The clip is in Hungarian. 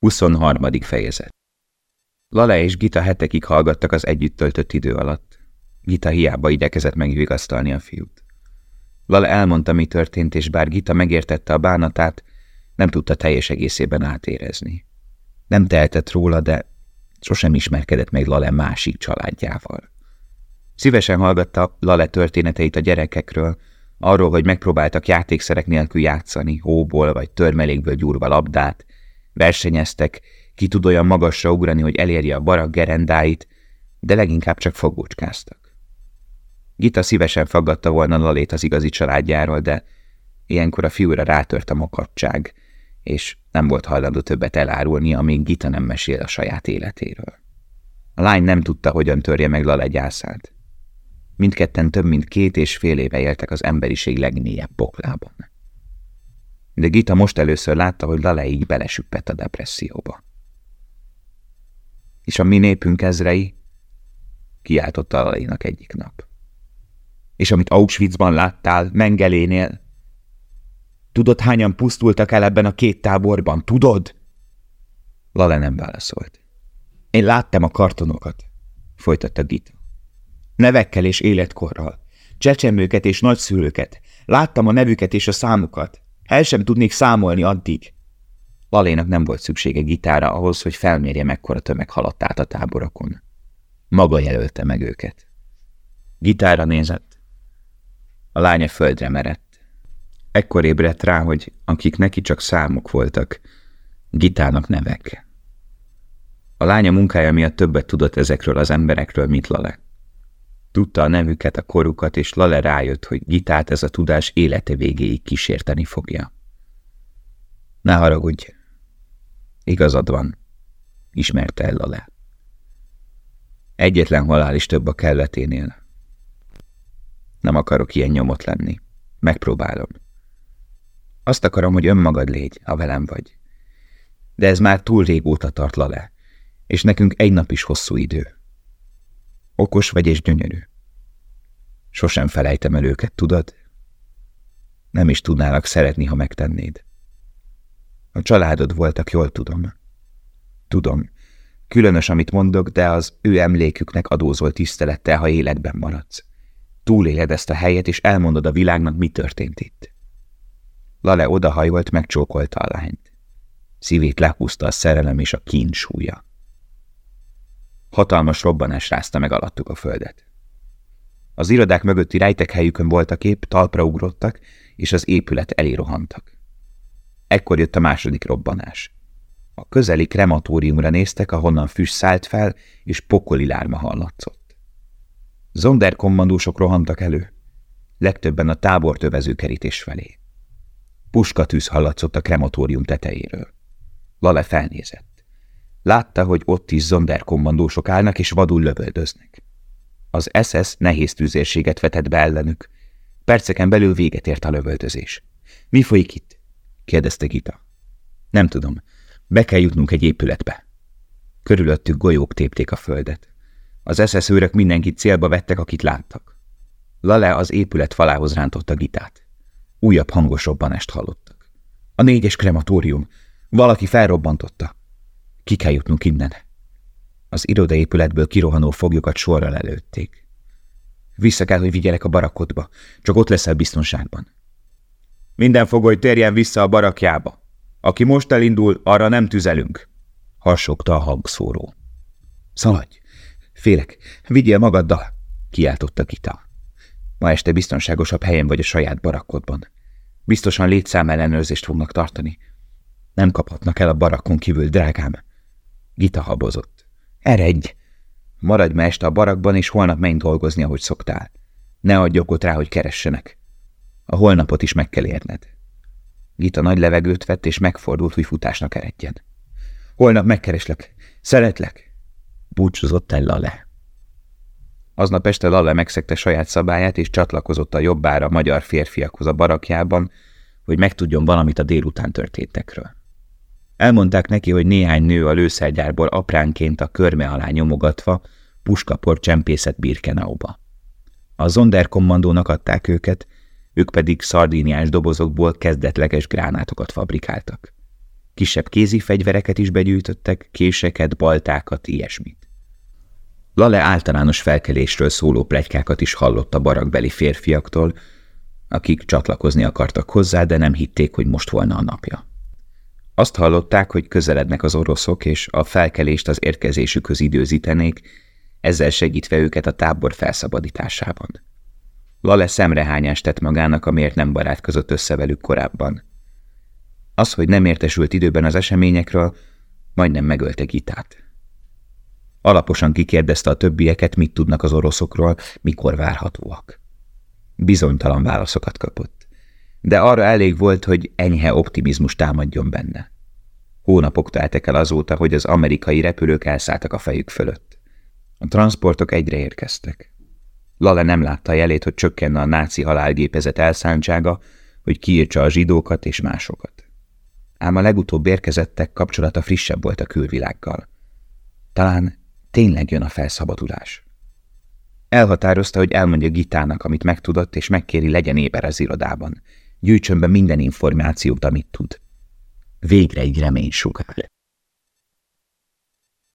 23. fejezet Lale és Gita hetekig hallgattak az együtt töltött idő alatt. Gita hiába igyekezett megvigasztalni a fiút. Lale elmondta, mi történt, és bár Gita megértette a bánatát, nem tudta teljes egészében átérezni. Nem tehetett róla, de sosem ismerkedett meg Lale másik családjával. Szívesen hallgatta Lale történeteit a gyerekekről, arról, hogy megpróbáltak játékszerek nélkül játszani, hóból vagy törmelékből gyúrva labdát, versenyeztek, ki tud olyan magasra ugrani, hogy elérje a barak gerendáit, de leginkább csak fogócskáztak. Gita szívesen faggatta volna Lalét az igazi családjáról, de ilyenkor a fiúra rátört a makadság, és nem volt hajlandó többet elárulni, amíg Gita nem mesél a saját életéről. A lány nem tudta, hogyan törje meg Lale gyászát. Mindketten több mint két és fél éve éltek az emberiség legmélyebb poklában. De Gita most először látta, hogy Lale így belesüppett a depresszióba. És a mi népünk ezrei kiáltotta Lalénak egyik nap. És amit Auschwitzban láttál, Mengelénél, tudod, hányan pusztultak el ebben a két táborban, tudod? Lale nem válaszolt. Én láttam a kartonokat, folytatta Gita. Nevekkel és életkorral, csecsemőket és nagyszülőket, láttam a nevüket és a számukat. El sem tudnék számolni addig. Lalénak nem volt szüksége gitára ahhoz, hogy felmérje, mekkora tömeg haladt át a táborokon. Maga jelölte meg őket. Gitára nézett. A lánya földre merett. Ekkor ébredt rá, hogy akik neki csak számok voltak, gitának nevek. A lánya munkája miatt többet tudott ezekről az emberekről, mint Lale. Tudta a nevüket, a korukat, és Lale rájött, hogy Gitát ez a tudás élete végéig kísérteni fogja. Ne haragudj. Igazad van. Ismerte el Lale. Egyetlen halál is több a kelleténél. Nem akarok ilyen nyomot lenni. Megpróbálom. Azt akarom, hogy önmagad légy, ha velem vagy. De ez már túl régóta tart Lale, és nekünk egy nap is hosszú idő. Okos vagy és gyönyörű. Sosem felejtem el őket, tudod? Nem is tudnálak szeretni, ha megtennéd. A családod voltak, jól tudom. Tudom. Különös, amit mondok, de az ő emléküknek adózol tisztelettel, ha életben maradsz. Túléled ezt a helyet, és elmondod a világnak, mi történt itt. Lale odahajolt, megcsókolta a lányt. Szívét lehúzta a szerelem és a kín súlya. Hatalmas robbanás rázta meg alattuk a földet. Az irodák mögötti rejtek helyükön voltak épp, talpra ugrottak, és az épület elé rohantak. Ekkor jött a második robbanás. A közeli krematóriumra néztek, ahonnan füst szállt fel, és pokoli lárma hallatszott. Zonderkommandósok rohantak elő, legtöbben a tábor kerítés felé. Puskatűz hallatszott a krematórium tetejéről. Lale felnézett. Látta, hogy ott is zonderkommandósok állnak és vadul lövöldöznek. Az SS nehéz tűzérséget vetett be ellenük. Perceken belül véget ért a lövöldözés. – Mi folyik itt? – kérdezte Gita. – Nem tudom. Be kell jutnunk egy épületbe. Körülöttük golyók tépték a földet. Az SS őrök mindenkit célba vettek, akit láttak. Lale az épület falához rántotta Gitát. Újabb hangos robbanást hallottak. A négyes krematórium. Valaki felrobbantotta. Ki kell jutnunk innen. Az irodaépületből kirohanó foglyokat sorral előtték. Vissza kell, hogy vigyelek a barakodba, csak ott leszel biztonságban. Minden fogoly térjen vissza a barakjába. Aki most elindul, arra nem tüzelünk, harsogta a hangszóró. Szaladj! Félek, vigyél magaddal, kiáltotta Kita. Ma este biztonságosabb helyen vagy a saját barakodban. Biztosan létszám ellenőrzést fognak tartani. Nem kaphatnak el a barakon kívül, drágám. Gita habozott. Eredj! Maradj ma este a barakban, és holnap menj dolgozni, ahogy szoktál. Ne adj okot rá, hogy keressenek. A holnapot is meg kell érned. Gita nagy levegőt vett, és megfordult, hogy futásnak eredjen. Holnap megkereslek. Szeretlek. Búcsúzott el Lale. Aznap este Lale megszegte saját szabályát, és csatlakozott a jobbára magyar férfiakhoz a barakjában, hogy megtudjon valamit a délután történtekről. Elmondták neki, hogy néhány nő a lőszergyárból apránként a körme alá nyomogatva puskapor csempészet Birkenauba. A zonderkommandónak adták őket, ők pedig szardíniás dobozokból kezdetleges gránátokat fabrikáltak. Kisebb kézi fegyvereket is begyűjtöttek, késeket, baltákat, ilyesmit. Lale általános felkelésről szóló plegykákat is hallott a barakbeli férfiaktól, akik csatlakozni akartak hozzá, de nem hitték, hogy most volna a napja. Azt hallották, hogy közelednek az oroszok, és a felkelést az érkezésükhöz időzítenék, ezzel segítve őket a tábor felszabadításában. Lale szemrehányást tett magának, amiért nem barátkozott össze velük korábban. Az, hogy nem értesült időben az eseményekről, majdnem megölte Gitát. Alaposan kikérdezte a többieket, mit tudnak az oroszokról, mikor várhatóak. Bizonytalan válaszokat kapott, de arra elég volt, hogy enyhe optimizmus támadjon benne. Hónapok teltek el azóta, hogy az amerikai repülők elszálltak a fejük fölött. A transportok egyre érkeztek. Lale nem látta jelét, hogy csökkenne a náci halálgépezet elszántsága, hogy kiírtsa a zsidókat és másokat. Ám a legutóbb érkezettek kapcsolata frissebb volt a külvilággal. Talán tényleg jön a felszabadulás. Elhatározta, hogy elmondja Gitának, amit megtudott, és megkéri legyen éber az irodában. Gyűjtsön be minden információt, amit tud. Végre egy remény sugár.